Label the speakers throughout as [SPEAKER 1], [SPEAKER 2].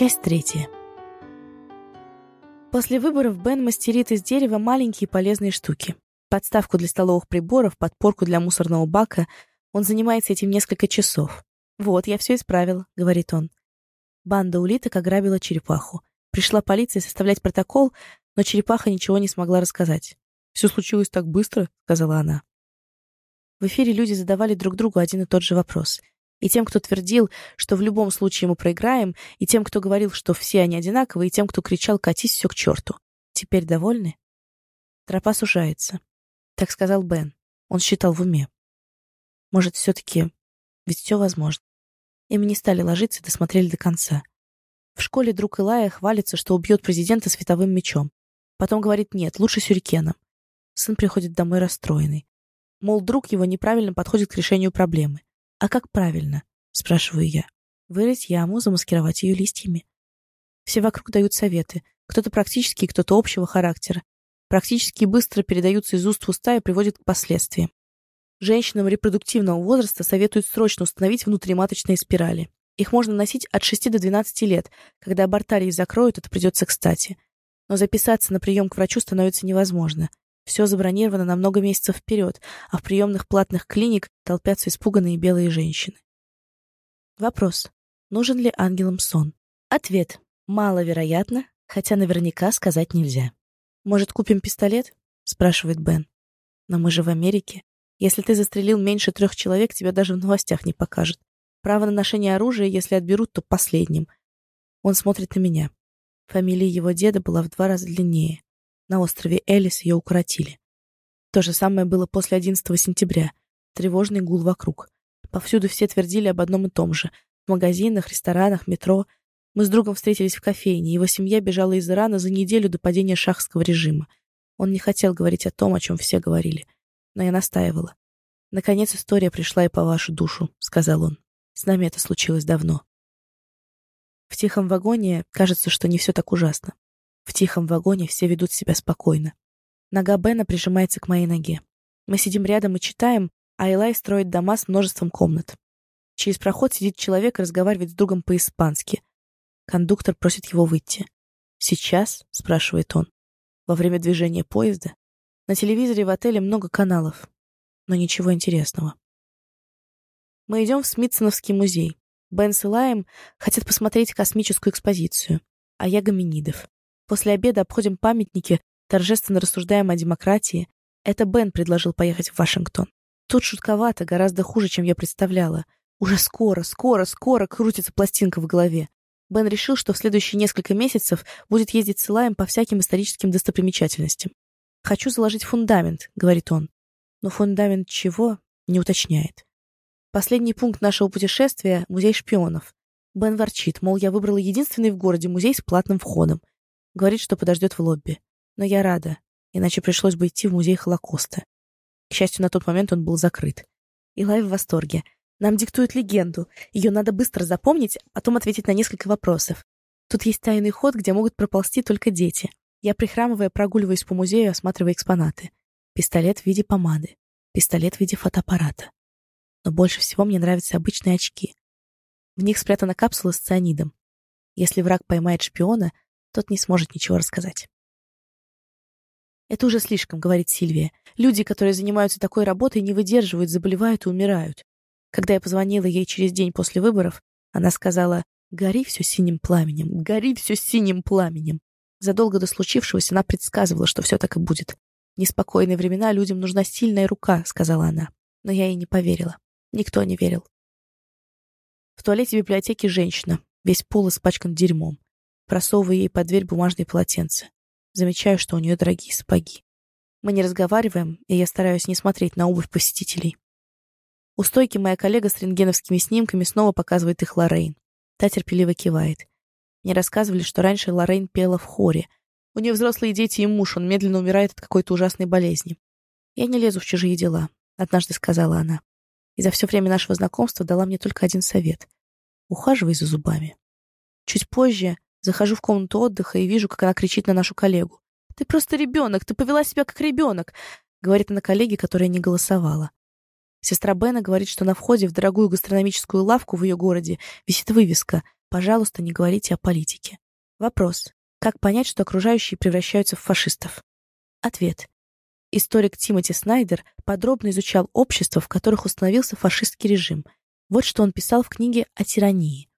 [SPEAKER 1] Часть третья. После выборов Бен мастерит из дерева маленькие полезные штуки. Подставку для столовых приборов, подпорку для мусорного бака. Он занимается этим несколько часов. «Вот, я все исправил», — говорит он. Банда улиток ограбила черепаху. Пришла полиция составлять протокол, но черепаха ничего не смогла рассказать. «Все случилось так быстро», — сказала она. В эфире люди задавали друг другу один и тот же вопрос. И тем, кто твердил, что в любом случае мы проиграем, и тем, кто говорил, что все они одинаковые, и тем, кто кричал «катись все к черту». Теперь довольны? Тропа сужается. Так сказал Бен. Он считал в уме. Может, все-таки... Ведь все возможно. И мы не стали ложиться и досмотрели до конца. В школе друг Илая хвалится, что убьет президента световым мечом. Потом говорит «нет, лучше сюрикеном». Сын приходит домой расстроенный. Мол, друг его неправильно подходит к решению проблемы. «А как правильно?» — спрашиваю я. «Вырыть яму, замаскировать ее листьями». Все вокруг дают советы. Кто-то практический, кто-то общего характера. Практически быстро передаются из уст в уста и приводят к последствиям. Женщинам репродуктивного возраста советуют срочно установить внутриматочные спирали. Их можно носить от 6 до 12 лет. Когда абортарии закроют, это придется кстати. Но записаться на прием к врачу становится невозможно. Все забронировано на много месяцев вперед, а в приемных платных клиник толпятся испуганные белые женщины. Вопрос. Нужен ли ангелам сон? Ответ. Маловероятно, хотя наверняка сказать нельзя. «Может, купим пистолет?» — спрашивает Бен. «Но мы же в Америке. Если ты застрелил меньше трех человек, тебя даже в новостях не покажут. Право на ношение оружия, если отберут, то последним». Он смотрит на меня. Фамилия его деда была в два раза длиннее. На острове Элис ее укоротили. То же самое было после 11 сентября. Тревожный гул вокруг. Повсюду все твердили об одном и том же. В магазинах, ресторанах, метро. Мы с другом встретились в кофейне. Его семья бежала из Ирана за неделю до падения шахского режима. Он не хотел говорить о том, о чем все говорили. Но я настаивала. «Наконец история пришла и по вашу душу», — сказал он. «С нами это случилось давно». В тихом вагоне кажется, что не все так ужасно. В тихом вагоне все ведут себя спокойно. Нога Бена прижимается к моей ноге. Мы сидим рядом и читаем, а Элай строит дома с множеством комнат. Через проход сидит человек и разговаривает с другом по-испански. Кондуктор просит его выйти. «Сейчас?» — спрашивает он. «Во время движения поезда?» На телевизоре в отеле много каналов, но ничего интересного. Мы идем в Смитсоновский музей. Бен с Илаем хотят посмотреть космическую экспозицию, а я гоминидов. После обеда обходим памятники, торжественно рассуждаем о демократии. Это Бен предложил поехать в Вашингтон. Тут шутковато, гораздо хуже, чем я представляла. Уже скоро, скоро, скоро крутится пластинка в голове. Бен решил, что в следующие несколько месяцев будет ездить с Илаем по всяким историческим достопримечательностям. «Хочу заложить фундамент», — говорит он. Но фундамент чего — не уточняет. Последний пункт нашего путешествия — музей шпионов. Бен ворчит, мол, я выбрала единственный в городе музей с платным входом. Говорит, что подождет в лобби. Но я рада, иначе пришлось бы идти в музей Холокоста. К счастью, на тот момент он был закрыт. Илай в восторге. Нам диктуют легенду. Ее надо быстро запомнить, а потом ответить на несколько вопросов. Тут есть тайный ход, где могут проползти только дети. Я, прихрамывая, прогуливаюсь по музею, осматривая экспонаты. Пистолет в виде помады. Пистолет в виде фотоаппарата. Но больше всего мне нравятся обычные очки. В них спрятана капсула с цианидом. Если враг поймает шпиона, тот не сможет ничего рассказать. «Это уже слишком», — говорит Сильвия. «Люди, которые занимаются такой работой, не выдерживают, заболевают и умирают». Когда я позвонила ей через день после выборов, она сказала «Гори все синим пламенем, гори все синим пламенем». Задолго до случившегося она предсказывала, что все так и будет. «В неспокойные времена людям нужна сильная рука», — сказала она. Но я ей не поверила. Никто не верил. В туалете библиотеки женщина, весь пол испачкан дерьмом. Просовываю ей под дверь бумажные полотенца. Замечаю, что у нее дорогие сапоги. Мы не разговариваем, и я стараюсь не смотреть на обувь посетителей. У стойки моя коллега с рентгеновскими снимками снова показывает их Лоррейн. Та терпеливо кивает. Мне рассказывали, что раньше Лоррейн пела в хоре. У нее взрослые дети и муж, он медленно умирает от какой-то ужасной болезни. «Я не лезу в чужие дела», — однажды сказала она. И за все время нашего знакомства дала мне только один совет. Ухаживай за зубами. Чуть позже Захожу в комнату отдыха и вижу, как она кричит на нашу коллегу. «Ты просто ребенок! Ты повела себя как ребенок!» Говорит она коллеге, которая не голосовала. Сестра Бена говорит, что на входе в дорогую гастрономическую лавку в ее городе висит вывеска Пожалуйста, не говорите о политике. Вопрос. Как понять, что окружающие превращаются в фашистов? Ответ. Историк Тимоти Снайдер подробно изучал общества, в которых установился фашистский режим. Вот что он писал в книге о тирании.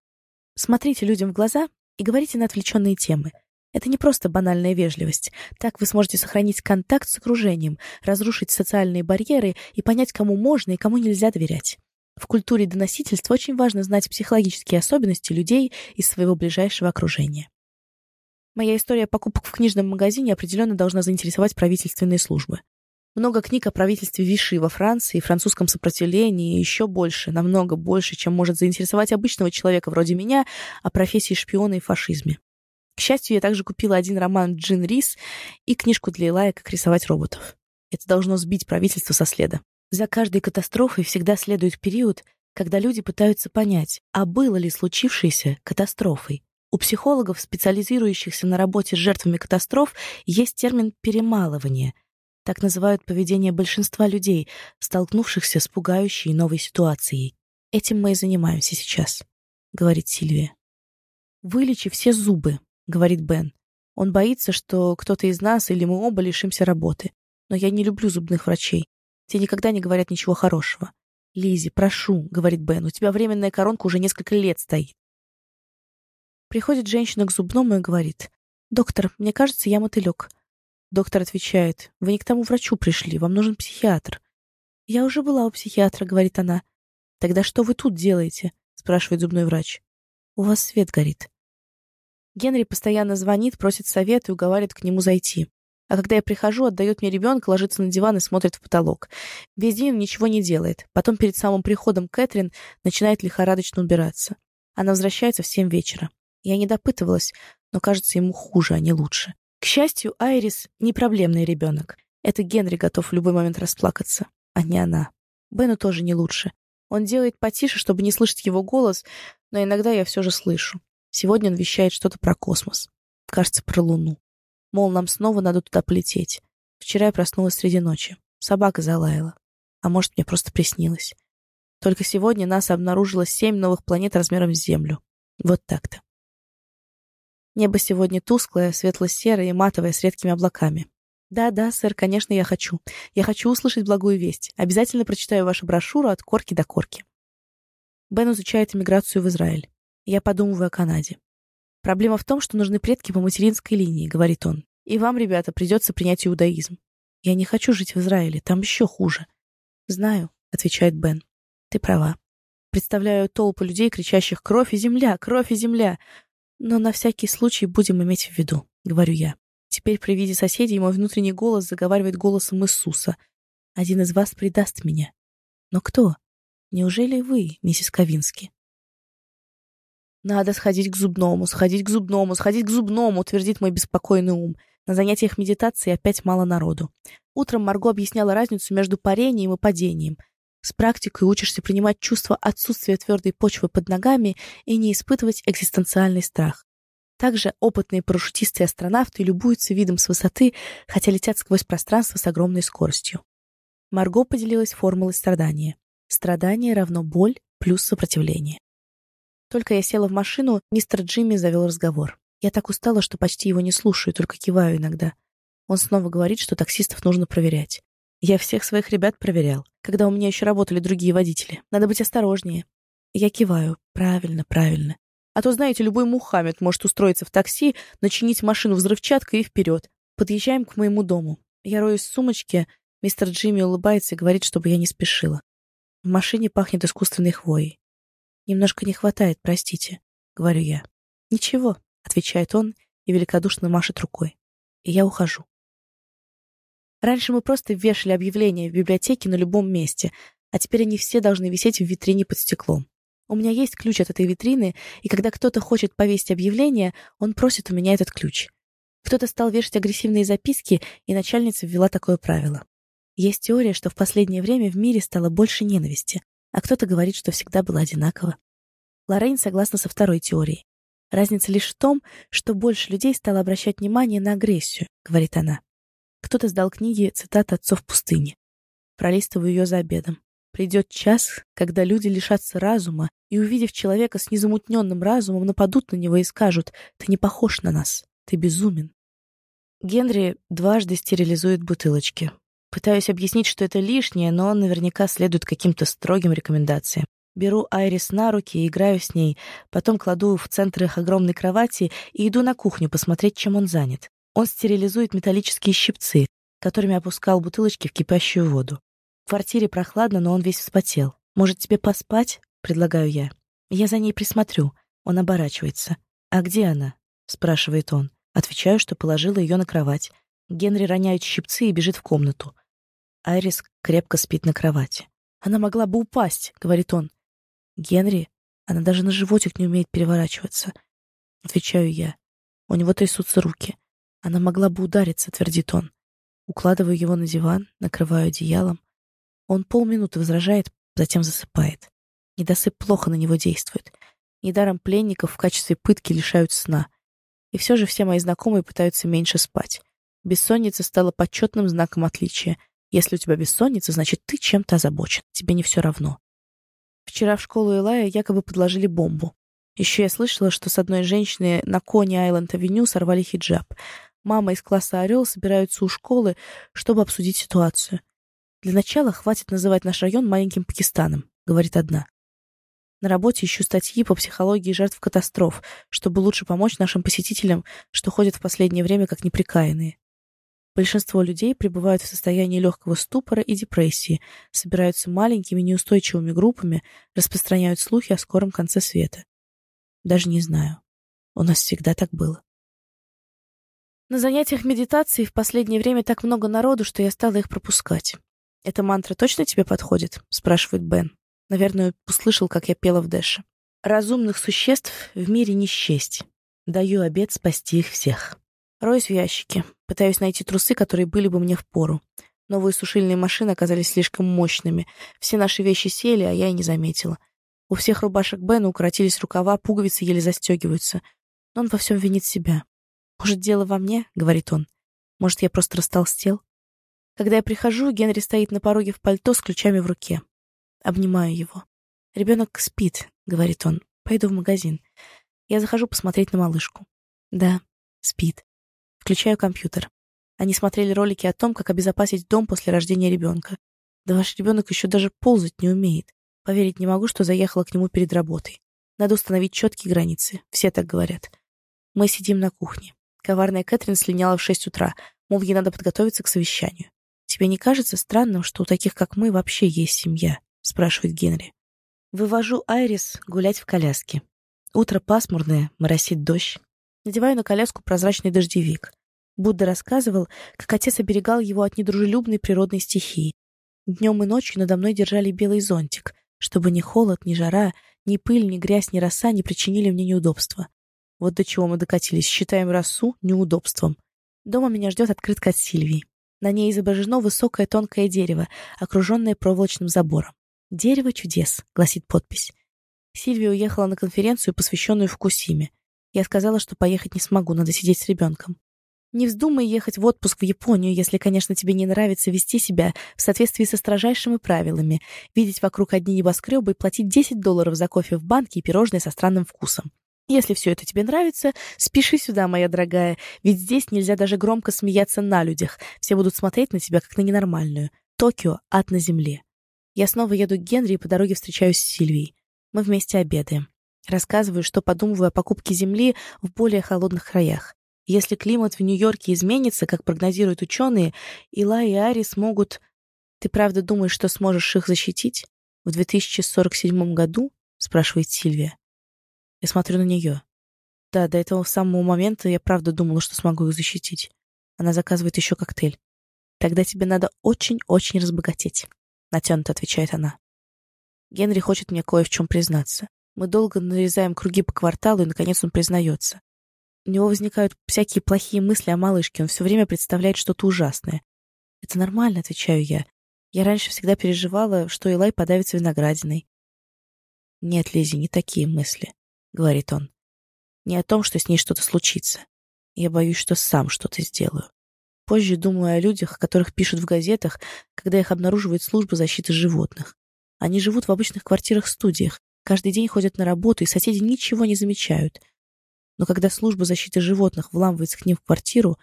[SPEAKER 1] Смотрите людям в глаза и говорите на отвлеченные темы. Это не просто банальная вежливость. Так вы сможете сохранить контакт с окружением, разрушить социальные барьеры и понять, кому можно и кому нельзя доверять. В культуре доносительства очень важно знать психологические особенности людей из своего ближайшего окружения. Моя история покупок в книжном магазине определенно должна заинтересовать правительственные службы. Много книг о правительстве Виши во Франции, французском сопротивлении и еще больше, намного больше, чем может заинтересовать обычного человека вроде меня о профессии шпиона и фашизме. К счастью, я также купила один роман Джин Рис и книжку для Илая «Как рисовать роботов». Это должно сбить правительство со следа. За каждой катастрофой всегда следует период, когда люди пытаются понять, а было ли случившееся катастрофой, у психологов, специализирующихся на работе с жертвами катастроф, есть термин «перемалывание». Так называют поведение большинства людей, столкнувшихся с пугающей новой ситуацией. Этим мы и занимаемся сейчас, — говорит Сильвия. «Вылечи все зубы», — говорит Бен. Он боится, что кто-то из нас или мы оба лишимся работы. Но я не люблю зубных врачей. Те никогда не говорят ничего хорошего. Лизи, прошу, — говорит Бен, — у тебя временная коронка уже несколько лет стоит. Приходит женщина к зубному и говорит, «Доктор, мне кажется, я мотылек». Доктор отвечает, «Вы не к тому врачу пришли, вам нужен психиатр». «Я уже была у психиатра», — говорит она. «Тогда что вы тут делаете?» — спрашивает зубной врач. «У вас свет горит». Генри постоянно звонит, просит совет и уговаривает к нему зайти. А когда я прихожу, отдает мне ребенка, ложится на диван и смотрит в потолок. Весь день он ничего не делает. Потом перед самым приходом Кэтрин начинает лихорадочно убираться. Она возвращается в семь вечера. Я не допытывалась, но кажется ему хуже, а не лучше. К счастью, Айрис не проблемный ребенок. Это Генри готов в любой момент расплакаться, а не она. Бену тоже не лучше. Он делает потише, чтобы не слышать его голос, но иногда я все же слышу. Сегодня он вещает что-то про космос. Кажется, про Луну. Мол, нам снова надо туда полететь. Вчера я проснулась среди ночи. Собака залаяла. А может, мне просто приснилось. Только сегодня нас обнаружило семь новых планет размером с Землю. Вот так-то. Небо сегодня тусклое, светло-серое и матовое с редкими облаками. Да-да, сэр, конечно, я хочу. Я хочу услышать благую весть. Обязательно прочитаю вашу брошюру от корки до корки. Бен изучает иммиграцию в Израиль. Я подумываю о Канаде. Проблема в том, что нужны предки по материнской линии, говорит он. И вам, ребята, придется принять иудаизм. Я не хочу жить в Израиле, там еще хуже. Знаю, отвечает Бен. Ты права. Представляю толпу людей, кричащих «Кровь и земля! Кровь и земля!» Но на всякий случай будем иметь в виду, говорю я. Теперь при виде соседей мой внутренний голос заговаривает голосом Иисуса. Один из вас предаст меня. Но кто? Неужели вы, миссис Ковински? Надо сходить к зубному, сходить к зубному, сходить к зубному, твердит мой беспокойный ум. На занятиях медитации опять мало народу. Утром Марго объясняла разницу между парением и падением — с практикой учишься принимать чувство отсутствия твердой почвы под ногами и не испытывать экзистенциальный страх. Также опытные парашютисты и астронавты любуются видом с высоты, хотя летят сквозь пространство с огромной скоростью. Марго поделилась формулой страдания. Страдание равно боль плюс сопротивление. Только я села в машину, мистер Джимми завел разговор. Я так устала, что почти его не слушаю, только киваю иногда. Он снова говорит, что таксистов нужно проверять. Я всех своих ребят проверял, когда у меня еще работали другие водители. Надо быть осторожнее. Я киваю. Правильно, правильно. А то, знаете, любой Мухаммед может устроиться в такси, начинить машину взрывчаткой и вперед. Подъезжаем к моему дому. Я роюсь в сумочке. Мистер Джимми улыбается и говорит, чтобы я не спешила. В машине пахнет искусственной хвоей. Немножко не хватает, простите, говорю я. Ничего, отвечает он и великодушно машет рукой. И я ухожу. Раньше мы просто вешали объявления в библиотеке на любом месте, а теперь они все должны висеть в витрине под стеклом. У меня есть ключ от этой витрины, и когда кто-то хочет повесить объявление, он просит у меня этот ключ. Кто-то стал вешать агрессивные записки, и начальница ввела такое правило. Есть теория, что в последнее время в мире стало больше ненависти, а кто-то говорит, что всегда было одинаково. Лоррейн согласна со второй теорией. Разница лишь в том, что больше людей стало обращать внимание на агрессию, говорит она. Кто-то сдал книги цитат отцов пустыни. Пролистываю ее за обедом. Придет час, когда люди лишатся разума и, увидев человека с незамутненным разумом, нападут на него и скажут «Ты не похож на нас, ты безумен». Генри дважды стерилизует бутылочки. Пытаюсь объяснить, что это лишнее, но он наверняка следует каким-то строгим рекомендациям. Беру Айрис на руки и играю с ней, потом кладу в центр их огромной кровати и иду на кухню посмотреть, чем он занят. Он стерилизует металлические щипцы, которыми опускал бутылочки в кипящую воду. В квартире прохладно, но он весь вспотел. «Может, тебе поспать?» — предлагаю я. «Я за ней присмотрю». Он оборачивается. «А где она?» — спрашивает он. Отвечаю, что положила ее на кровать. Генри роняет щипцы и бежит в комнату. Айрис крепко спит на кровати. «Она могла бы упасть», — говорит он. «Генри, она даже на животик не умеет переворачиваться». Отвечаю я. У него трясутся руки. Она могла бы удариться, твердит он. Укладываю его на диван, накрываю одеялом. Он полминуты возражает, затем засыпает. Недосып плохо на него действует. Недаром пленников в качестве пытки лишают сна. И все же все мои знакомые пытаются меньше спать. Бессонница стала почетным знаком отличия. Если у тебя бессонница, значит, ты чем-то озабочен. Тебе не все равно. Вчера в школу Элая якобы подложили бомбу. Еще я слышала, что с одной женщины на Кони Айленд-авеню сорвали хиджаб. Мама из класса «Орел» собираются у школы, чтобы обсудить ситуацию. «Для начала хватит называть наш район маленьким Пакистаном», — говорит одна. На работе ищу статьи по психологии жертв катастроф, чтобы лучше помочь нашим посетителям, что ходят в последнее время как неприкаянные. Большинство людей пребывают в состоянии легкого ступора и депрессии, собираются маленькими неустойчивыми группами, распространяют слухи о скором конце света. Даже не знаю. У нас всегда так было. На занятиях медитации в последнее время так много народу, что я стала их пропускать. «Эта мантра точно тебе подходит?» — спрашивает Бен. Наверное, услышал, как я пела в Дэше. «Разумных существ в мире не счесть. Даю обед спасти их всех». Роюсь в ящике. Пытаюсь найти трусы, которые были бы мне в пору. Новые сушильные машины оказались слишком мощными. Все наши вещи сели, а я и не заметила. У всех рубашек Бена укоротились рукава, пуговицы еле застегиваются. Но он во всем винит себя. «Может, дело во мне?» — говорит он. «Может, я просто растолстел?» Когда я прихожу, Генри стоит на пороге в пальто с ключами в руке. Обнимаю его. «Ребенок спит», — говорит он. «Пойду в магазин». Я захожу посмотреть на малышку. Да, спит. Включаю компьютер. Они смотрели ролики о том, как обезопасить дом после рождения ребенка. Да ваш ребенок еще даже ползать не умеет. Поверить не могу, что заехала к нему перед работой. Надо установить четкие границы. Все так говорят. Мы сидим на кухне. Коварная Кэтрин слиняла в шесть утра, мол, ей надо подготовиться к совещанию. «Тебе не кажется странным, что у таких, как мы, вообще есть семья?» — спрашивает Генри. Вывожу Айрис гулять в коляске. Утро пасмурное, моросит дождь. Надеваю на коляску прозрачный дождевик. Будда рассказывал, как отец оберегал его от недружелюбной природной стихии. Днем и ночью надо мной держали белый зонтик, чтобы ни холод, ни жара, ни пыль, ни грязь, ни роса не причинили мне неудобства. Вот до чего мы докатились. Считаем росу неудобством. Дома меня ждет открытка от Сильвии. На ней изображено высокое тонкое дерево, окруженное проволочным забором. «Дерево чудес», — гласит подпись. Сильвия уехала на конференцию, посвященную Фукусиме. Я сказала, что поехать не смогу, надо сидеть с ребенком. Не вздумай ехать в отпуск в Японию, если, конечно, тебе не нравится вести себя в соответствии со строжайшими правилами, видеть вокруг одни небоскребы и платить 10 долларов за кофе в банке и пирожные со странным вкусом. Если все это тебе нравится, спеши сюда, моя дорогая, ведь здесь нельзя даже громко смеяться на людях. Все будут смотреть на тебя, как на ненормальную. Токио — ад на земле. Я снова еду к Генри и по дороге встречаюсь с Сильвией. Мы вместе обедаем. Рассказываю, что подумываю о покупке земли в более холодных краях. Если климат в Нью-Йорке изменится, как прогнозируют ученые, Ила и Ари смогут... Ты правда думаешь, что сможешь их защитить? В 2047 году? Спрашивает Сильвия. Я смотрю на нее. Да, до этого самого момента я правда думала, что смогу их защитить. Она заказывает еще коктейль. Тогда тебе надо очень-очень разбогатеть. Натянуто отвечает она. Генри хочет мне кое в чем признаться. Мы долго нарезаем круги по кварталу, и, наконец, он признается. У него возникают всякие плохие мысли о малышке, он все время представляет что-то ужасное. «Это нормально», — отвечаю я. Я раньше всегда переживала, что Элай подавится виноградиной. Нет, Лизи, не такие мысли. — говорит он. «Не о том, что с ней что-то случится. Я боюсь, что сам что-то сделаю. Позже думаю о людях, которых пишут в газетах, когда их обнаруживает служба защиты животных. Они живут в обычных квартирах-студиях, каждый день ходят на работу, и соседи ничего не замечают. Но когда служба защиты животных вламывается к ним в квартиру,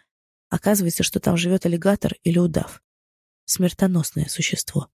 [SPEAKER 1] оказывается, что там живет аллигатор или удав. Смертоносное существо.